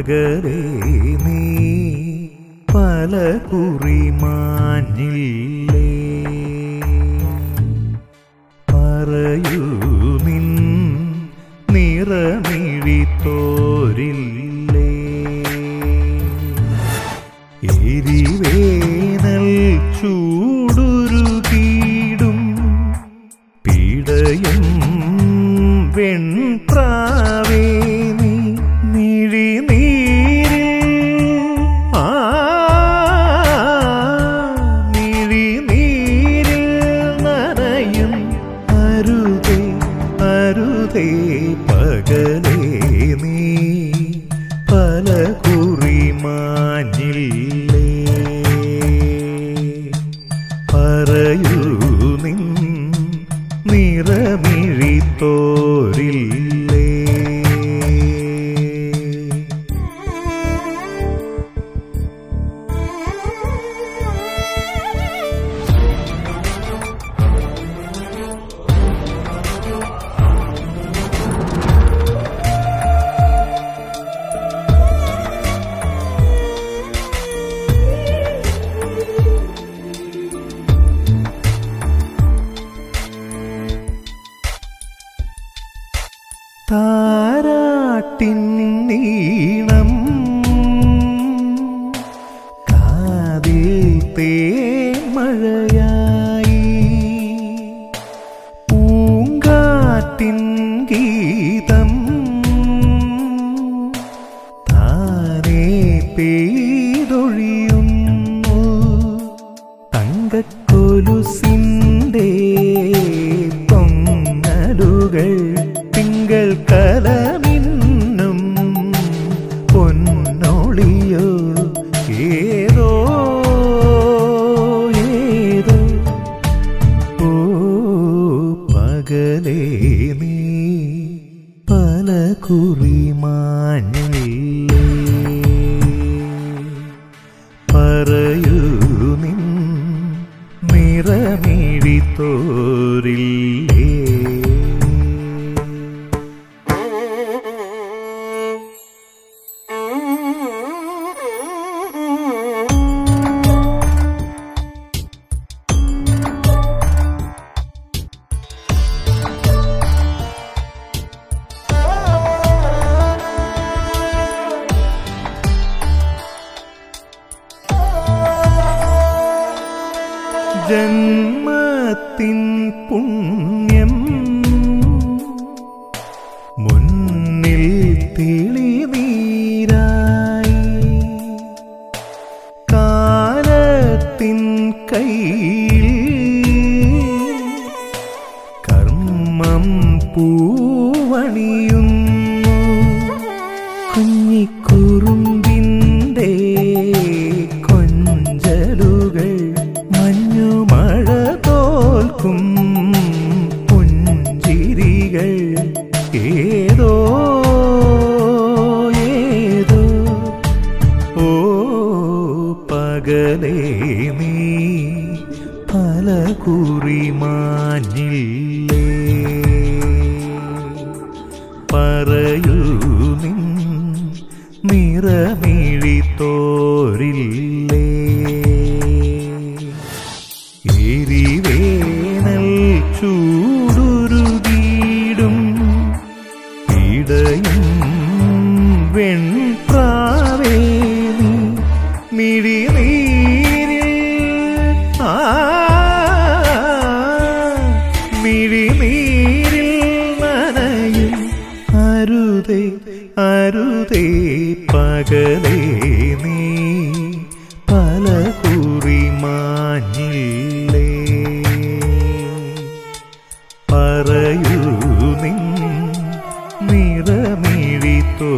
മകരേ നീ പല കുറി മാഞ്ഞില്ലേ പറയൂ നിൻ നിറമിഴി എരിവേ പകല താരാട്ടിൻ നീ திங்கள் கலன ജന്മത്തിൻ പുണ്യം മുന്നിൽ തെളിവീരായി കാലത്തിൻ കൈ പകലേ നീ പല കുറിമാഞ്ഞില്ലേ പറയൂ നിൻ നിറമിഴിത്തോ അരുതേ അരുതേ പകലേ നീ. പല കുറി മാഞ്ഞില്ലേ. പറയൂ നിറമിഴിത്തോ